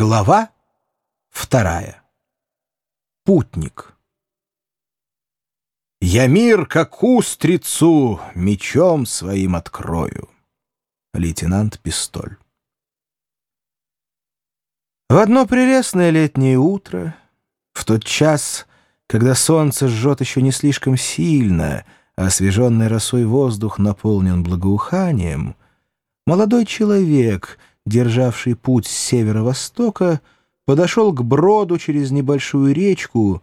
Глава вторая. Путник. «Я мир, как устрицу, мечом своим открою». Лейтенант Пистоль. В одно прелестное летнее утро, в тот час, когда солнце жжет еще не слишком сильно, а освеженный росой воздух наполнен благоуханием, молодой человек — державший путь с северо-востока, подошел к броду через небольшую речку,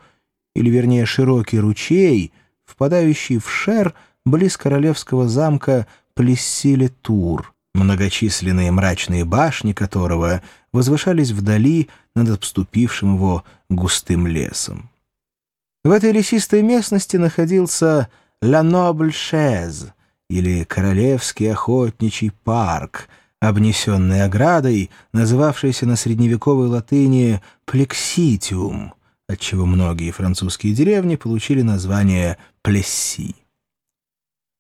или, вернее, широкий ручей, впадающий в Шер близ королевского замка Плессиле-Тур, многочисленные мрачные башни которого возвышались вдали над обступившим его густым лесом. В этой лесистой местности находился «Ла Нобль Шез», или «Королевский охотничий парк», обнесенный оградой, называвшейся на средневековой латыни «плекситиум», отчего многие французские деревни получили название «плесси».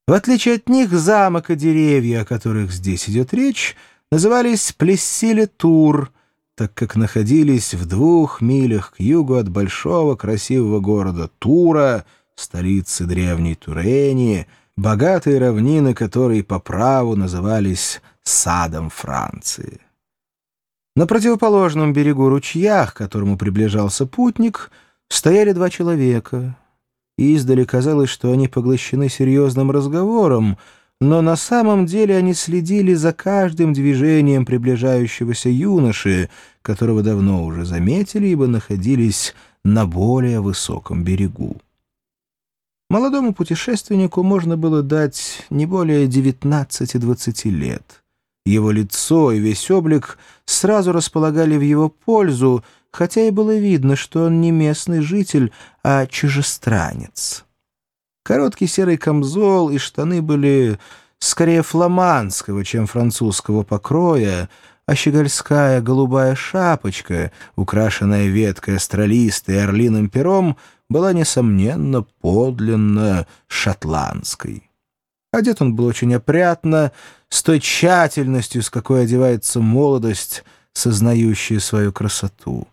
В отличие от них, замок и деревья, о которых здесь идет речь, назывались Плессиле-Тур, так как находились в двух милях к югу от большого красивого города Тура, столицы древней Турени, богатые равнины которой по праву назывались садом Франции. На противоположном берегу ручья, к которому приближался путник, стояли два человека. И издали казалось, что они поглощены серьезным разговором, но на самом деле они следили за каждым движением приближающегося юноши, которого давно уже заметили, ибо находились на более высоком берегу. Молодому путешественнику можно было дать не более 19-20 лет. Его лицо и весь облик сразу располагали в его пользу, хотя и было видно, что он не местный житель, а чужестранец. Короткий серый камзол и штаны были скорее фламандского, чем французского покроя, а щегольская голубая шапочка, украшенная веткой астролиста и орлиным пером, была, несомненно, подлинно шотландской. Одет он был очень опрятно, с той тщательностью, с какой одевается молодость, сознающая свою красоту.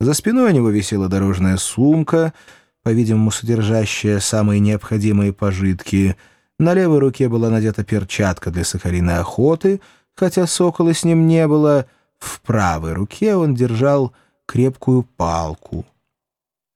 За спиной у него висела дорожная сумка, по-видимому, содержащая самые необходимые пожитки. На левой руке была надета перчатка для соколиной охоты, хотя сокола с ним не было. В правой руке он держал крепкую палку —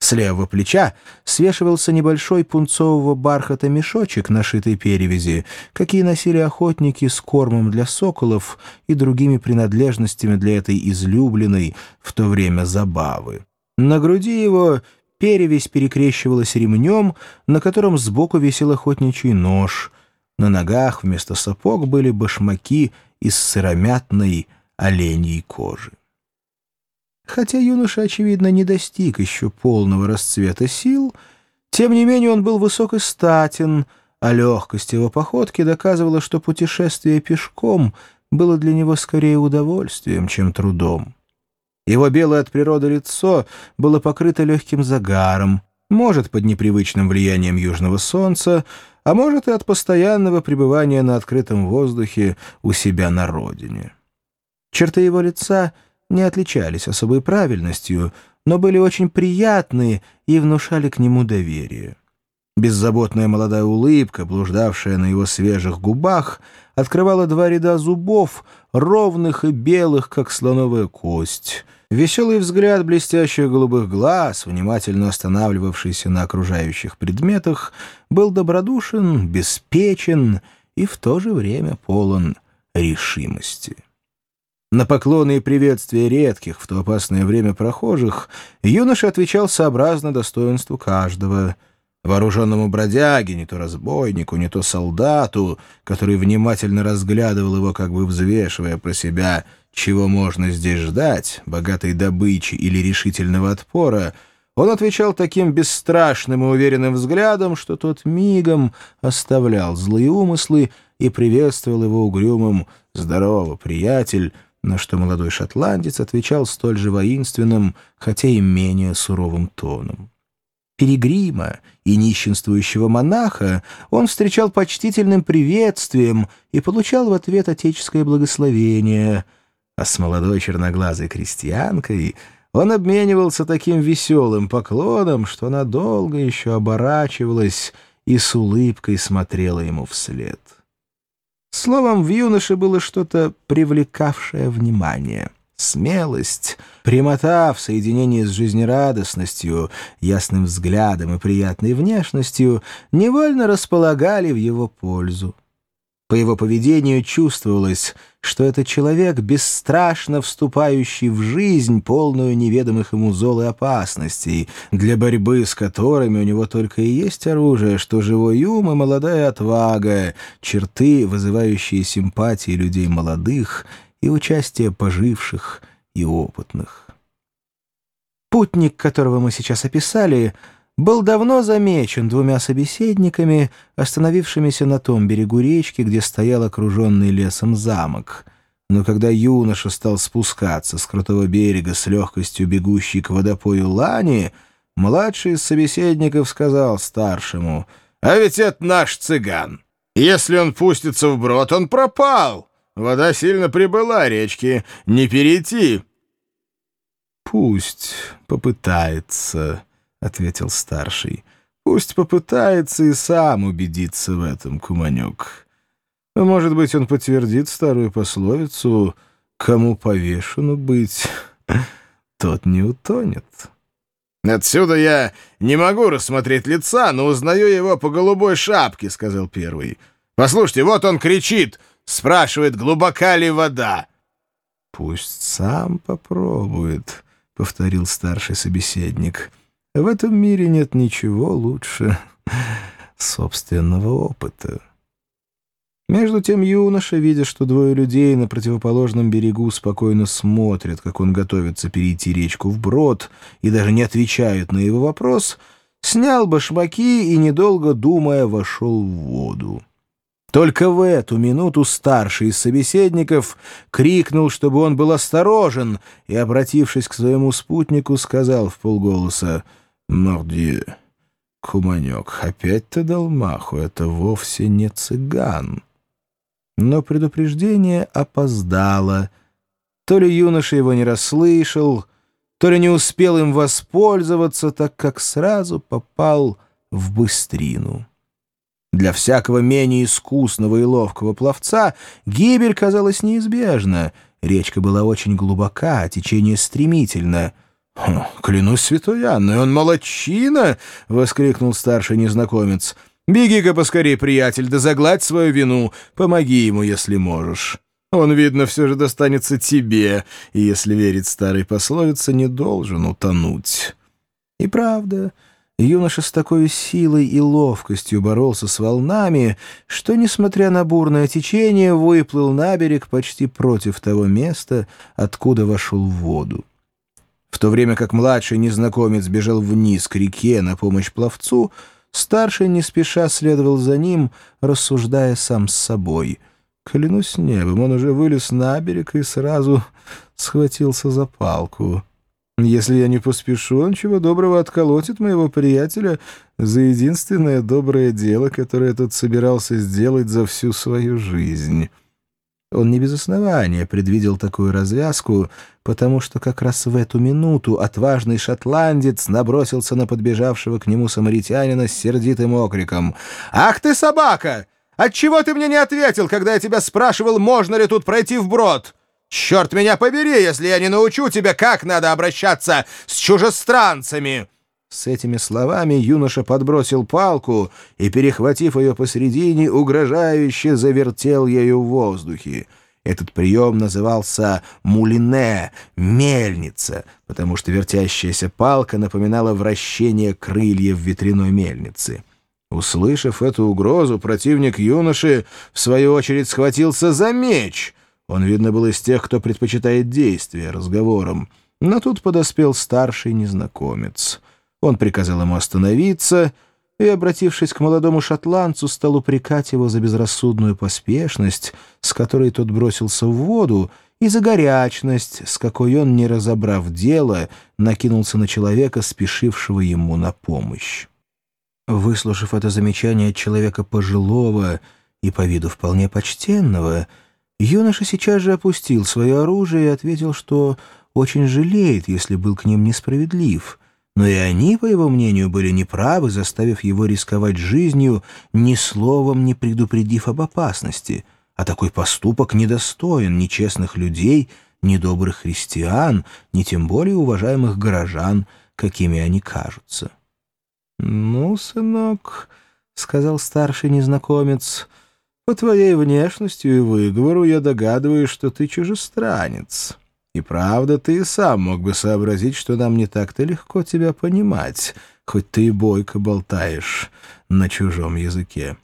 с левого плеча свешивался небольшой пунцового бархата мешочек, нашитый перевязи, какие носили охотники с кормом для соколов и другими принадлежностями для этой излюбленной в то время забавы. На груди его перевязь перекрещивалась ремнем, на котором сбоку висел охотничий нож. На ногах вместо сапог были башмаки из сыромятной оленьей кожи. Хотя юноша, очевидно, не достиг еще полного расцвета сил, тем не менее он был высок и статен, а легкость его походки доказывала, что путешествие пешком было для него скорее удовольствием, чем трудом. Его белое от природы лицо было покрыто легким загаром, может, под непривычным влиянием южного солнца, а может и от постоянного пребывания на открытом воздухе у себя на родине. Черты его лица — не отличались особой правильностью, но были очень приятны и внушали к нему доверие. Беззаботная молодая улыбка, блуждавшая на его свежих губах, открывала два ряда зубов, ровных и белых, как слоновая кость. Веселый взгляд блестящих голубых глаз, внимательно останавливавшийся на окружающих предметах, был добродушен, беспечен и в то же время полон решимости. На поклоны и приветствия редких в то опасное время прохожих юноша отвечал сообразно достоинству каждого. Вооруженному бродяге, не то разбойнику, не то солдату, который внимательно разглядывал его, как бы взвешивая про себя, чего можно здесь ждать, богатой добычи или решительного отпора, он отвечал таким бесстрашным и уверенным взглядом, что тот мигом оставлял злые умыслы и приветствовал его угрюмым «Здорово, приятель!» На что молодой шотландец отвечал столь же воинственным, хотя и менее суровым тоном. Перегрима и нищенствующего монаха он встречал почтительным приветствием и получал в ответ отеческое благословение, А с молодой черноглазой крестьянкой он обменивался таким веселым поклоном, что она долго еще оборачивалась и с улыбкой смотрела ему вслед. Словом, в юноше было что-то привлекавшее внимание. Смелость, прямота в соединении с жизнерадостностью, ясным взглядом и приятной внешностью невольно располагали в его пользу. По его поведению чувствовалось, что это человек, бесстрашно вступающий в жизнь, полную неведомых ему зол и опасностей, для борьбы с которыми у него только и есть оружие, что живой ум и молодая отвага, черты, вызывающие симпатии людей молодых и участие поживших и опытных. Путник, которого мы сейчас описали — был давно замечен двумя собеседниками, остановившимися на том берегу речки, где стоял окруженный лесом замок. Но когда юноша стал спускаться с крутого берега с легкостью бегущей к водопою лани, младший из собеседников сказал старшему, «А ведь это наш цыган. Если он пустится в брод, он пропал. Вода сильно прибыла речки, не перейти». «Пусть попытается», — ответил старший. «Пусть попытается и сам убедиться в этом, Куманюк. Может быть, он подтвердит старую пословицу «Кому повешено быть, тот не утонет». «Отсюда я не могу рассмотреть лица, но узнаю его по голубой шапке», — сказал первый. «Послушайте, вот он кричит, спрашивает, глубока ли вода». «Пусть сам попробует», — повторил старший собеседник. В этом мире нет ничего лучше собственного опыта. Между тем юноша, видя, что двое людей на противоположном берегу спокойно смотрят, как он готовится перейти речку вброд, и даже не отвечают на его вопрос, снял башмаки и, недолго думая, вошел в воду. Только в эту минуту старший из собеседников крикнул, чтобы он был осторожен, и, обратившись к своему спутнику, сказал в полголоса — Морди, куманек, опять ты дал маху, это вовсе не цыган. Но предупреждение опоздало. То ли юноша его не расслышал, то ли не успел им воспользоваться, так как сразу попал в быстрину. Для всякого менее искусного и ловкого пловца гибель казалась неизбежна. Речка была очень глубока, а течение стремительно — «Клянусь святой Анной, он молодчина!» — воскликнул старший незнакомец. «Беги-ка поскорее, приятель, да загладь свою вину. Помоги ему, если можешь. Он, видно, все же достанется тебе, и, если верить старой пословице, не должен утонуть». И правда, юноша с такой силой и ловкостью боролся с волнами, что, несмотря на бурное течение, выплыл на берег почти против того места, откуда вошел в воду. В то время как младший незнакомец бежал вниз к реке на помощь пловцу, старший не спеша следовал за ним, рассуждая сам с собой. Клянусь небом, он уже вылез на берег и сразу схватился за палку. Если я не поспешу, он чего доброго отколотит моего приятеля за единственное доброе дело, которое тот собирался сделать за всю свою жизнь». Он не без основания предвидел такую развязку, потому что как раз в эту минуту отважный шотландец набросился на подбежавшего к нему самаритянина с сердитым окриком. «Ах ты, собака! Отчего ты мне не ответил, когда я тебя спрашивал, можно ли тут пройти вброд? Черт меня побери, если я не научу тебя, как надо обращаться с чужестранцами!» С этими словами юноша подбросил палку и, перехватив ее посредине, угрожающе завертел ею в воздухе. Этот прием назывался «мулине» — «мельница», потому что вертящаяся палка напоминала вращение крыльев ветряной мельницы. Услышав эту угрозу, противник юноши, в свою очередь, схватился за меч. Он, видно, был из тех, кто предпочитает действия разговором. Но тут подоспел старший незнакомец — он приказал ему остановиться и, обратившись к молодому шотландцу, стал упрекать его за безрассудную поспешность, с которой тот бросился в воду, и за горячность, с какой он, не разобрав дело, накинулся на человека, спешившего ему на помощь. Выслушав это замечание человека пожилого и по виду вполне почтенного, Юноша сейчас же опустил свое оружие и ответил, что очень жалеет, если был к ним несправедлив. Но и они, по его мнению, были неправы, заставив его рисковать жизнью, ни словом не предупредив об опасности. А такой поступок недостоин ни честных людей, ни добрых христиан, ни тем более уважаемых горожан, какими они кажутся. «Ну, сынок», — сказал старший незнакомец, — «по твоей внешности и выговору я догадываюсь, что ты чужестранец». И правда, ты и сам мог бы сообразить, что нам не так-то легко тебя понимать, хоть ты и бойко болтаешь на чужом языке.